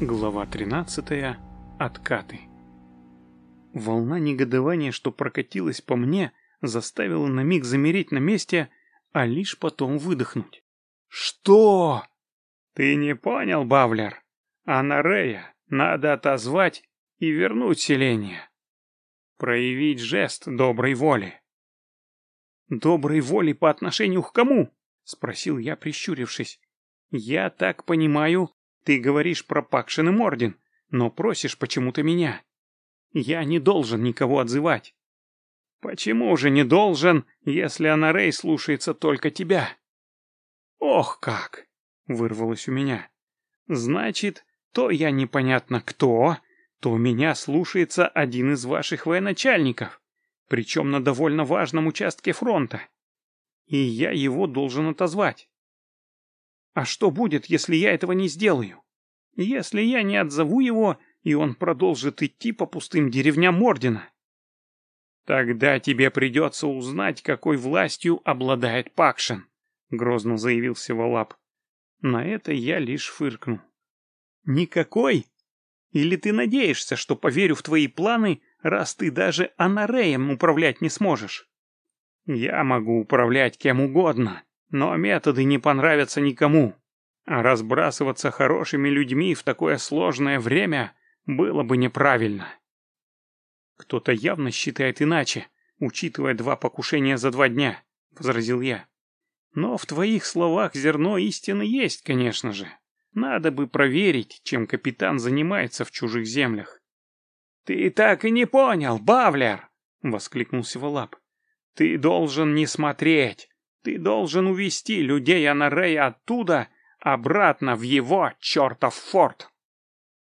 Глава 13. Откаты. Волна негодования, что прокатилась по мне, заставила на миг замереть на месте, а лишь потом выдохнуть. «Что?» «Ты не понял, Бавлер? А на Рея надо отозвать и вернуть селение. Проявить жест доброй воли». «Доброй воли по отношению к кому?» — спросил я, прищурившись. «Я так понимаю, ты говоришь про Пакшин Орден, но просишь почему-то меня. Я не должен никого отзывать. Почему же не должен, если Анарей слушается только тебя? Ох как! Вырвалось у меня. Значит, то я непонятно кто, то меня слушается один из ваших военачальников, причем на довольно важном участке фронта. И я его должен отозвать. А что будет, если я этого не сделаю? Если я не отзову его, и он продолжит идти по пустым деревням Ордена? Тогда тебе придется узнать, какой властью обладает Пакшин, грозно заявил Севалап. На это я лишь фыркнул. Никакой? Или ты надеешься, что поверю в твои планы, раз ты даже Анареем управлять не сможешь? Я могу управлять кем угодно, но методы не понравятся никому. А разбрасываться хорошими людьми в такое сложное время было бы неправильно. Кто-то явно считает иначе, учитывая два покушения за два дня, возразил я. Но в твоих словах зерно истины есть, конечно же. Надо бы проверить, чем капитан занимается в чужих землях. Ты так и не понял, Бавлер, воскликнул Сиволап. Ты должен не смотреть, ты должен увести людей Анарея оттуда обратно в его чертов форт.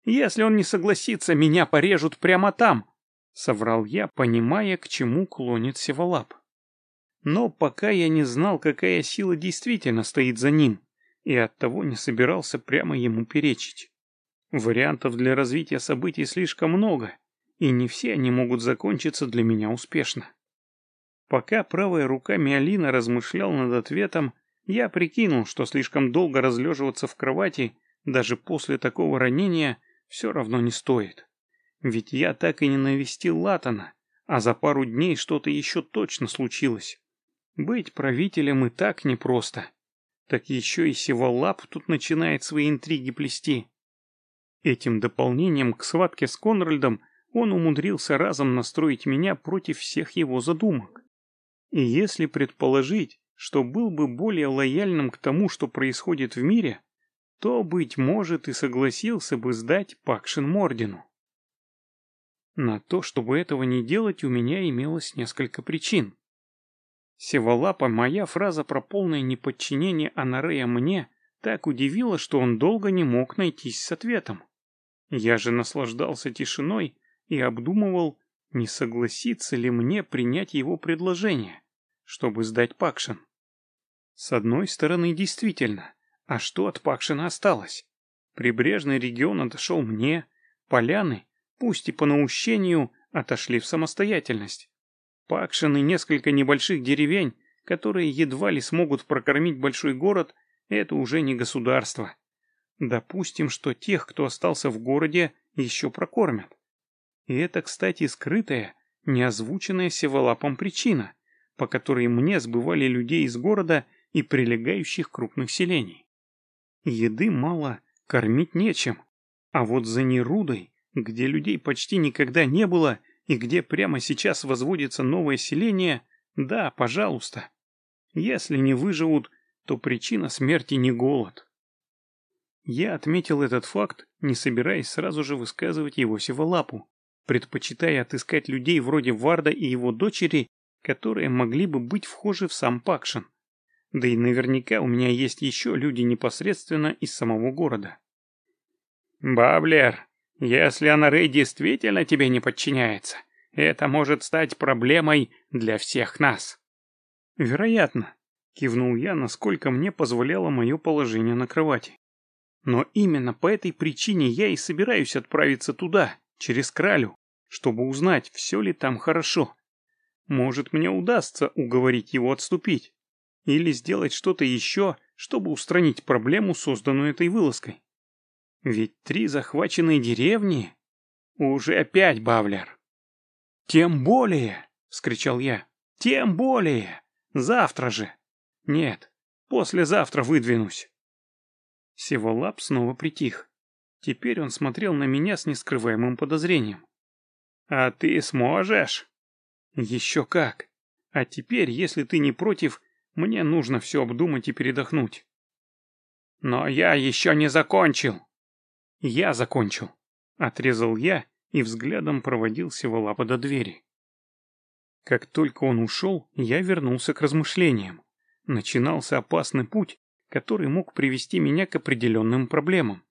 Если он не согласится, меня порежут прямо там, соврал я, понимая, к чему клонит Севолап. Но пока я не знал, какая сила действительно стоит за ним, и оттого не собирался прямо ему перечить. Вариантов для развития событий слишком много, и не все они могут закончиться для меня успешно. Пока правая рука Миалина размышлял над ответом, я прикинул, что слишком долго разлеживаться в кровати даже после такого ранения все равно не стоит. Ведь я так и не навестил Латана, а за пару дней что-то еще точно случилось. Быть правителем и так непросто. Так еще и Севалап тут начинает свои интриги плести. Этим дополнением к схватке с Конральдом он умудрился разом настроить меня против всех его задумок. И если предположить, что был бы более лояльным к тому, что происходит в мире, то, быть может, и согласился бы сдать Пакшин Мордину. На то, чтобы этого не делать, у меня имелось несколько причин. Севалапа моя фраза про полное неподчинение Анарея мне так удивила, что он долго не мог найтись с ответом. Я же наслаждался тишиной и обдумывал, не согласится ли мне принять его предложение чтобы сдать Пакшин. С одной стороны, действительно, а что от Пакшина осталось? Прибрежный регион отошел мне, поляны, пусть и по наущению, отошли в самостоятельность. Пакшин несколько небольших деревень, которые едва ли смогут прокормить большой город, это уже не государство. Допустим, что тех, кто остался в городе, еще прокормят. И это, кстати, скрытая, неозвученная севолапом причина по которой мне сбывали людей из города и прилегающих крупных селений. Еды мало, кормить нечем, а вот за Нерудой, где людей почти никогда не было и где прямо сейчас возводится новое селение, да, пожалуйста. Если не выживут, то причина смерти не голод. Я отметил этот факт, не собираясь сразу же высказывать его Севолапу, предпочитая отыскать людей вроде Варда и его дочери которые могли бы быть вхожи в сам Пакшин. Да и наверняка у меня есть еще люди непосредственно из самого города. «Баблер, если Анарей действительно тебе не подчиняется, это может стать проблемой для всех нас». «Вероятно», — кивнул я, насколько мне позволяло мое положение на кровати. «Но именно по этой причине я и собираюсь отправиться туда, через Кралю, чтобы узнать, все ли там хорошо. Может, мне удастся уговорить его отступить. Или сделать что-то еще, чтобы устранить проблему, созданную этой вылазкой. Ведь три захваченные деревни? Уже опять Бавлер. Тем более, вскричал я. Тем более. Завтра же. Нет, послезавтра выдвинусь. Севолап снова притих. Теперь он смотрел на меня с нескрываемым подозрением. «А ты сможешь?» «Еще как. А теперь, если ты не против, мне нужно все обдумать и передохнуть». «Но я еще не закончил». «Я закончил», — отрезал я и взглядом проводил Севолапа до двери. Как только он ушел, я вернулся к размышлениям. Начинался опасный путь, который мог привести меня к определенным проблемам.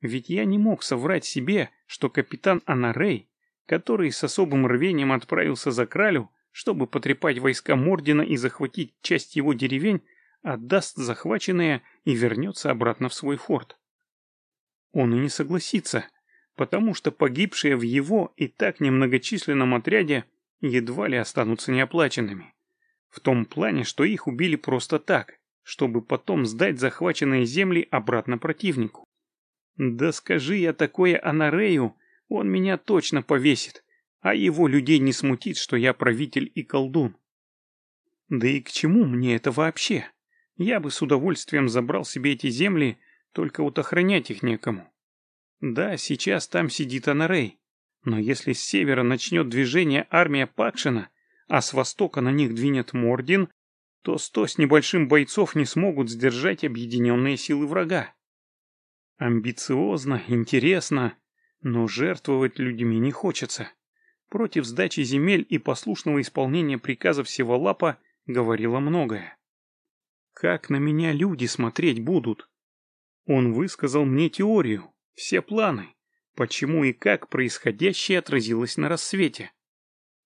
Ведь я не мог соврать себе, что капитан Анарей, который с особым рвением отправился за Кралю, чтобы потрепать войска Мордина и захватить часть его деревень, отдаст захваченное и вернется обратно в свой форт. Он и не согласится, потому что погибшие в его и так немногочисленном отряде едва ли останутся неоплаченными. В том плане, что их убили просто так, чтобы потом сдать захваченные земли обратно противнику. Да скажи я такое Анарею, он меня точно повесит, а его людей не смутит, что я правитель и колдун. Да и к чему мне это вообще? Я бы с удовольствием забрал себе эти земли, только вот охранять их некому. Да, сейчас там сидит Анарей, но если с севера начнет движение армия Пакшина, а с востока на них двинет Мордин, то сто с небольшим бойцов не смогут сдержать объединенные силы врага. Амбициозно, интересно, но жертвовать людьми не хочется. Против сдачи земель и послушного исполнения приказов Севолапа говорило многое. Как на меня люди смотреть будут? Он высказал мне теорию, все планы, почему и как происходящее отразилось на рассвете.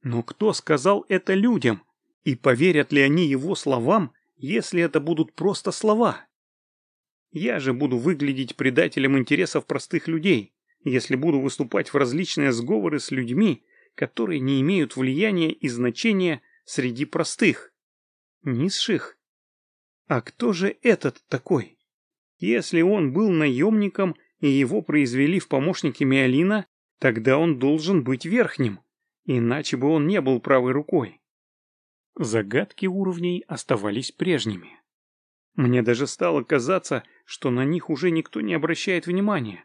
Но кто сказал это людям? И поверят ли они его словам, если это будут просто слова? Я же буду выглядеть предателем интересов простых людей, если буду выступать в различные сговоры с людьми, которые не имеют влияния и значения среди простых, низших. А кто же этот такой? Если он был наемником и его произвели в помощники Миолина, тогда он должен быть верхним, иначе бы он не был правой рукой. Загадки уровней оставались прежними. Мне даже стало казаться, что на них уже никто не обращает внимания,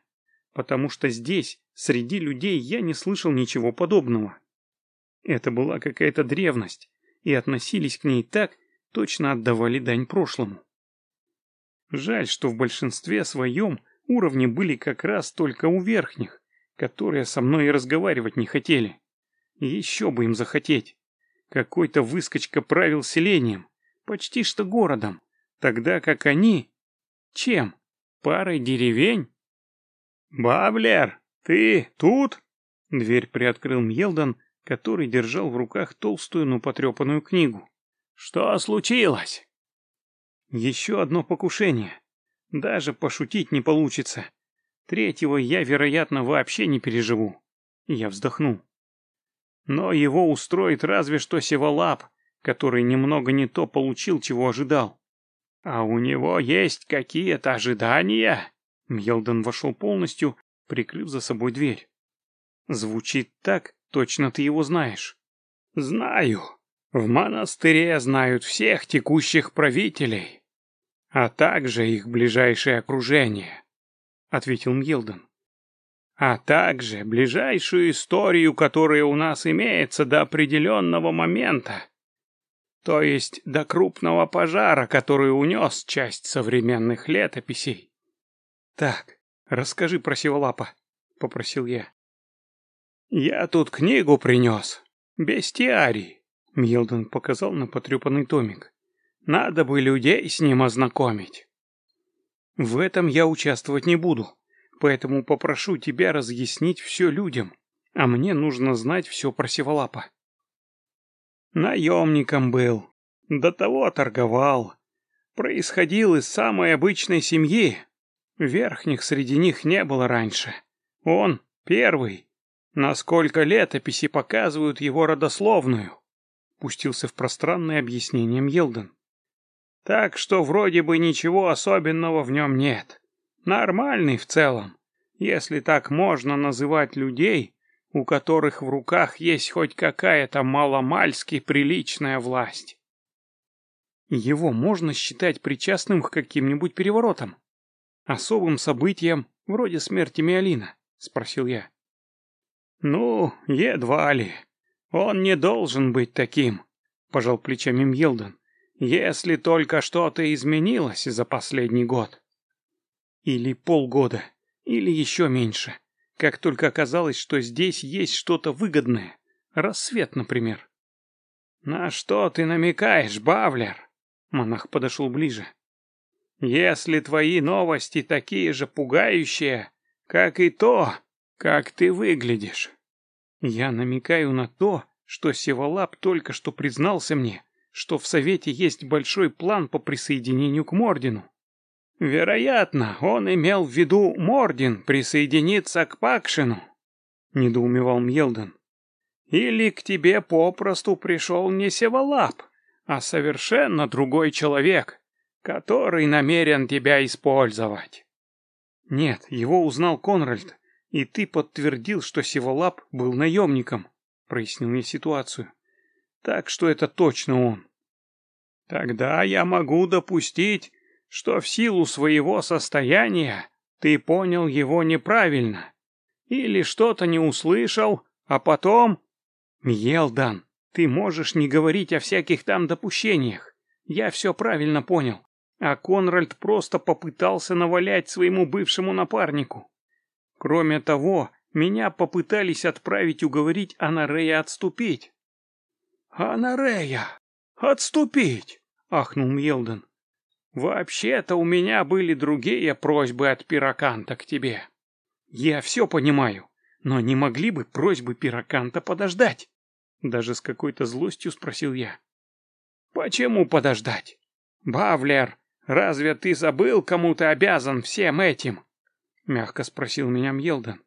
потому что здесь, среди людей, я не слышал ничего подобного. Это была какая-то древность, и относились к ней так, точно отдавали дань прошлому. Жаль, что в большинстве своем уровни были как раз только у верхних, которые со мной и разговаривать не хотели. Еще бы им захотеть. Какой-то выскочка правил селением, почти что городом, тогда как они... Чем? Парой деревень? «Баблер, ты тут?» Дверь приоткрыл Мьелдан, который держал в руках толстую, но потрепанную книгу. «Что случилось?» «Еще одно покушение. Даже пошутить не получится. Третьего я, вероятно, вообще не переживу». Я вздохнул. «Но его устроит разве что Севалап, который немного не то получил, чего ожидал. «А у него есть какие-то ожидания?» Мьелден вошел полностью, прикрыв за собой дверь. «Звучит так, точно ты его знаешь». «Знаю. В монастыре знают всех текущих правителей, а также их ближайшее окружение», — ответил Мьелден. «А также ближайшую историю, которая у нас имеется до определенного момента, то есть до крупного пожара, который унес часть современных летописей. «Так, расскажи про Сиволапа», — попросил я. «Я тут книгу принес. Бестиарий», — Милден показал на потрепанный томик. «Надо бы людей с ним ознакомить». «В этом я участвовать не буду, поэтому попрошу тебя разъяснить все людям, а мне нужно знать все про Сиволапа». Наемником был. До того торговал. Происходил из самой обычной семьи. Верхних среди них не было раньше. Он первый. Насколько летописи показывают его родословную. Пустился в пространное объяснение Мьелден. Так что вроде бы ничего особенного в нем нет. Нормальный в целом. если так можно называть людей, у которых в руках есть хоть какая-то маломальски приличная власть. Его можно считать причастным к каким-нибудь переворотам, особым событиям, вроде смерти Миолина, спросил я. Ну, едва ли. Он не должен быть таким, пожал плечами Мьелден, если только что-то изменилось за последний год. Или полгода, или еще меньше. Как только оказалось, что здесь есть что-то выгодное. Рассвет, например. «На что ты намекаешь, Бавлер?» Монах подошел ближе. «Если твои новости такие же пугающие, как и то, как ты выглядишь». Я намекаю на то, что Севалап только что признался мне, что в Совете есть большой план по присоединению к Мордину. Вероятно, он имел в виду Мордин присоединиться к Пакшину, недоумевал Мьелден. Или к тебе попросту пришел не Севалап, а совершенно другой человек, который намерен тебя использовать. Нет, его узнал Конральд, и ты подтвердил, что Севалап был наемником, прояснил мне ситуацию. Так что это точно он. Тогда я могу допустить, что в силу своего состояния ты понял его неправильно. Или что-то не услышал, а потом... Мьелдан, ты можешь не говорить о всяких там допущениях. Я все правильно понял. А Конральд просто попытался навалять своему бывшему напарнику. Кроме того, меня попытались отправить уговорить Анарея отступить. «Анарея! Отступить!» — ахнул Мьелден. «Вообще-то у меня были другие просьбы от пироканта к тебе. Я все понимаю, но не могли бы просьбы пироканта подождать?» Даже с какой-то злостью спросил я. «Почему подождать? Бавлер, разве ты забыл, кому ты обязан всем этим?» Мягко спросил меня Мьелден.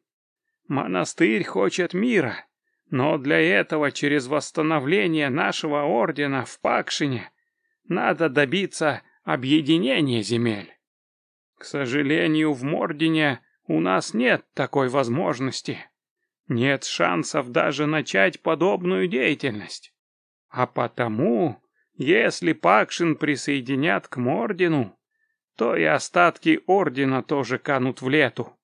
«Монастырь хочет мира, но для этого через восстановление нашего ордена в Пакшине надо добиться объединение земель. К сожалению, в Мордине у нас нет такой возможности. Нет шансов даже начать подобную деятельность. А потому, если Пакшин присоединят к Мордину, то и остатки Ордена тоже канут в лету.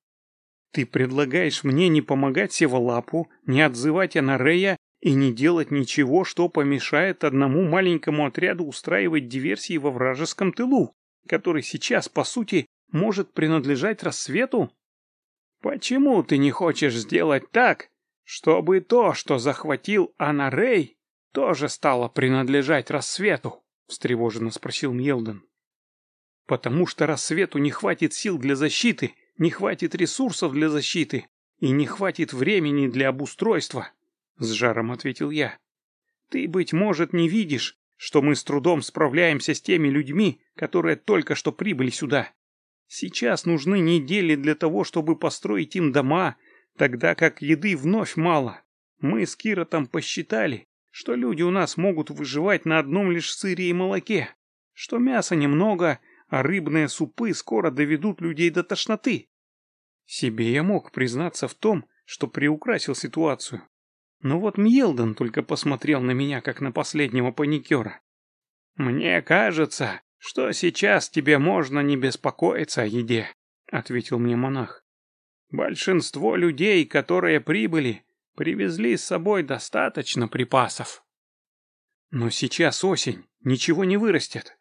Ты предлагаешь мне не помогать Севолапу, не отзывать Анарея и не делать ничего, что помешает одному маленькому отряду устраивать диверсии во вражеском тылу, который сейчас, по сути, может принадлежать рассвету? Почему ты не хочешь сделать так, чтобы то, что захватил Анарей, тоже стало принадлежать рассвету? встревоженно спросил Мьелден. Потому что рассвету не хватит сил для защиты, не хватит ресурсов для защиты и не хватит времени для обустройства. — с жаром ответил я. «Ты, быть может, не видишь, что мы с трудом справляемся с теми людьми, которые только что прибыли сюда. Сейчас нужны недели для того, чтобы построить им дома, тогда как еды вновь мало. Мы с Киротом посчитали, что люди у нас могут выживать на одном лишь сыре и молоке, что мяса немного, а рыбные супы скоро доведут людей до тошноты. Себе я мог признаться в том, что приукрасил ситуацию. Но вот Мьелден только посмотрел на меня, как на последнего паникера. «Мне кажется, что сейчас тебе можно не беспокоиться о еде», — ответил мне монах. «Большинство людей, которые прибыли, привезли с собой достаточно припасов». «Но сейчас осень, ничего не вырастет».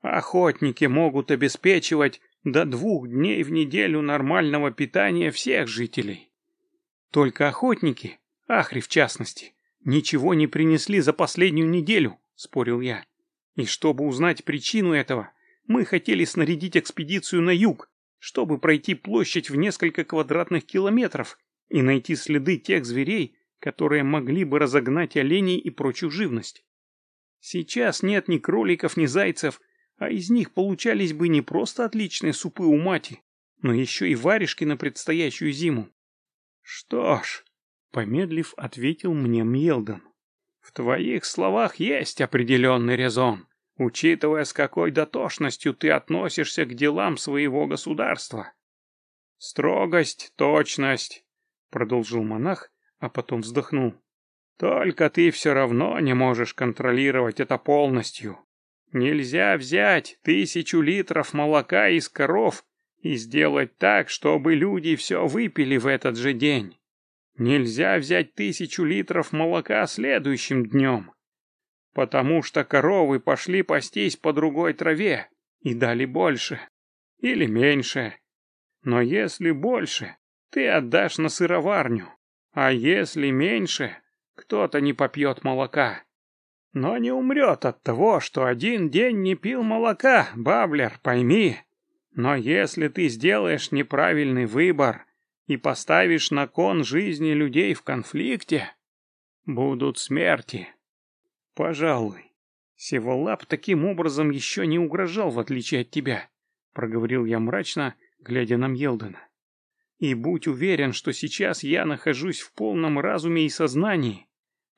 «Охотники могут обеспечивать до двух дней в неделю нормального питания всех жителей». «Только охотники?» Ахри, в частности, ничего не принесли за последнюю неделю, спорил я. И чтобы узнать причину этого, мы хотели снарядить экспедицию на юг, чтобы пройти площадь в несколько квадратных километров и найти следы тех зверей, которые могли бы разогнать оленей и прочую живность. Сейчас нет ни кроликов, ни зайцев, а из них получались бы не просто отличные супы у мати, но еще и варежки на предстоящую зиму. Что ж, Помедлив, ответил мне Мьелден. В твоих словах есть определенный резон, учитывая, с какой дотошностью ты относишься к делам своего государства. Строгость, точность, продолжил монах, а потом вздохнул. Только ты все равно не можешь контролировать это полностью. Нельзя взять тысячу литров молока из коров и сделать так, чтобы люди все выпили в этот же день. Нельзя взять тысячу литров молока следующим днем, потому что коровы пошли пастись по другой траве и дали больше или меньше. Но если больше, ты отдашь на сыроварню, а если меньше, кто-то не попьет молока. Но не умрет от того, что один день не пил молока, Баблер, пойми. Но если ты сделаешь неправильный выбор и поставишь на кон жизни людей в конфликте, будут смерти. Пожалуй. Севолап таким образом еще не угрожал, в отличие от тебя, проговорил я мрачно, глядя на Мьелдена. И будь уверен, что сейчас я нахожусь в полном разуме и сознании,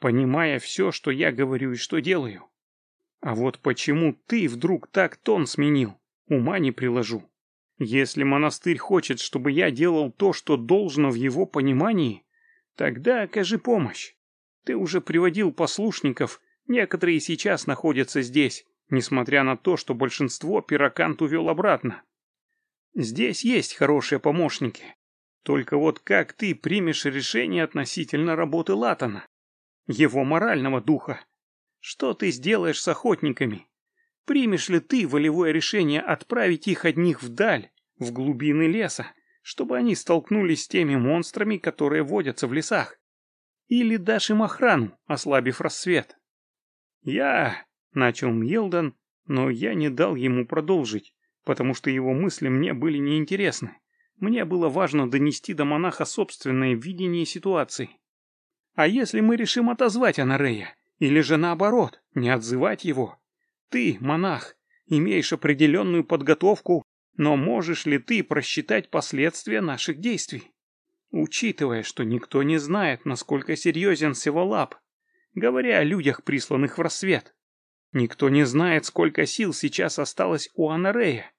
понимая все, что я говорю и что делаю. А вот почему ты вдруг так тон сменил, ума не приложу. Если монастырь хочет, чтобы я делал то, что должно в его понимании, тогда окажи помощь. Ты уже приводил послушников, некоторые сейчас находятся здесь, несмотря на то, что большинство пирокант увел обратно. Здесь есть хорошие помощники. Только вот как ты примешь решение относительно работы Латана? Его морального духа? Что ты сделаешь с охотниками? Примешь ли ты волевое решение отправить их одних вдаль, в глубины леса, чтобы они столкнулись с теми монстрами, которые водятся в лесах? Или дашь им охрану, ослабив рассвет? Я, — начал Мьелдон, но я не дал ему продолжить, потому что его мысли мне были неинтересны. Мне было важно донести до монаха собственное видение ситуации. А если мы решим отозвать Анарея? Или же наоборот, не отзывать его? Ты, монах, имеешь определенную подготовку, но можешь ли ты просчитать последствия наших действий? Учитывая, что никто не знает, насколько серьезен Севолап, говоря о людях, присланных в рассвет. Никто не знает, сколько сил сейчас осталось у Анарея.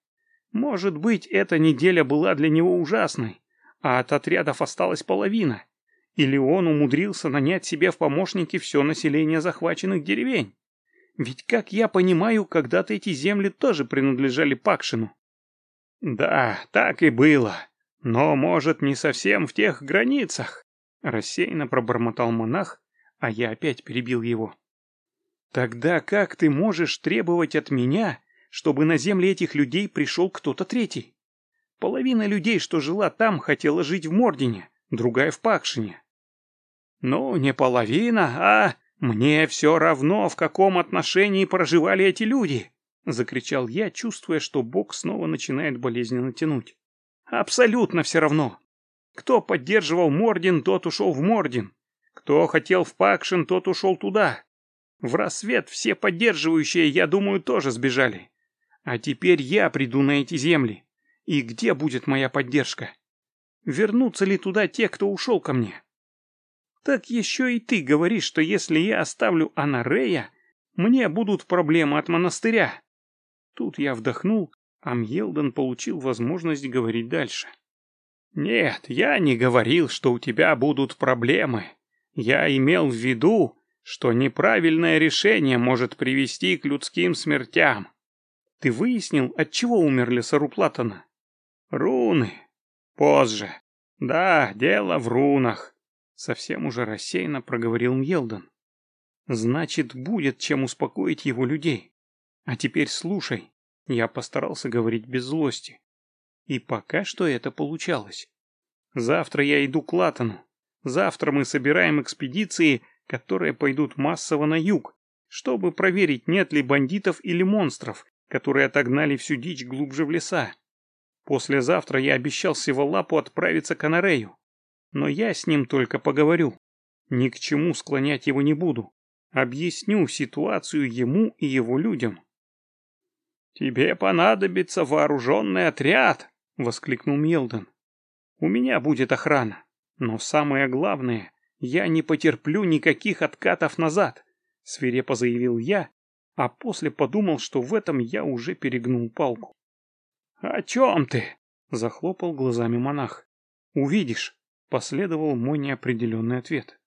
Может быть, эта неделя была для него ужасной, а от отрядов осталась половина. Или он умудрился нанять себе в помощники все население захваченных деревень. Ведь, как я понимаю, когда-то эти земли тоже принадлежали Пакшину. Да, так и было. Но, может, не совсем в тех границах. Рассеянно пробормотал монах, а я опять перебил его. Тогда как ты можешь требовать от меня, чтобы на земле этих людей пришел кто-то третий? Половина людей, что жила там, хотела жить в Мордине, другая в Пакшине. Ну, не половина, а мне все равно, в каком отношении проживали эти люди, закричал я, чувствуя, что бок снова начинает болезненно тянуть. Абсолютно все равно. Кто поддерживал Мордин, тот ушел в Мордин. Кто хотел в Пакшин, тот ушел туда. В рассвет все поддерживающие, я думаю, тоже сбежали. А теперь я приду на эти земли. И где будет моя поддержка? Вернутся ли туда те, кто ушел ко мне? Так еще и ты говоришь, что если я оставлю Анарея, мне будут проблемы от монастыря. Тут я вдохнул, а Мьелден получил возможность говорить дальше. Нет, я не говорил, что у тебя будут проблемы. Я имел в виду, что неправильное решение может привести к людским смертям. Ты выяснил, от чего умерли Саруплатана? Руны. Позже. Да, дело в рунах. Совсем уже рассеянно проговорил Мьелдон. Значит, будет чем успокоить его людей. А теперь слушай. Я постарался говорить без злости. И пока что это получалось. Завтра я иду к Латану. Завтра мы собираем экспедиции, которые пойдут массово на юг, чтобы проверить, нет ли бандитов или монстров, которые отогнали всю дичь глубже в леса. Послезавтра я обещал Севолапу отправиться к Анарею. Но я с ним только поговорю. Ни к чему склонять его не буду. Объясню ситуацию ему и его людям. «Тебе понадобится вооруженный отряд!» — воскликнул Мелдон. «У меня будет охрана. Но самое главное, я не потерплю никаких откатов назад», — свирепо заявил я, а после подумал, что в этом я уже перегнул палку. «О чем ты?» Захлопал глазами монах. Увидишь, последовал мой неопределенный ответ.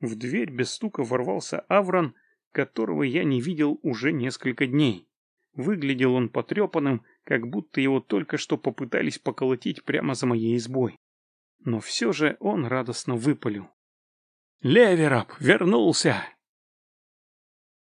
В дверь без стука ворвался Аврон, которого я не видел уже несколько дней. Выглядел он потрепанным, как будто его только что попытались поколотить прямо за моей избой. Но все же он радостно выпалил. «Леверап вернулся!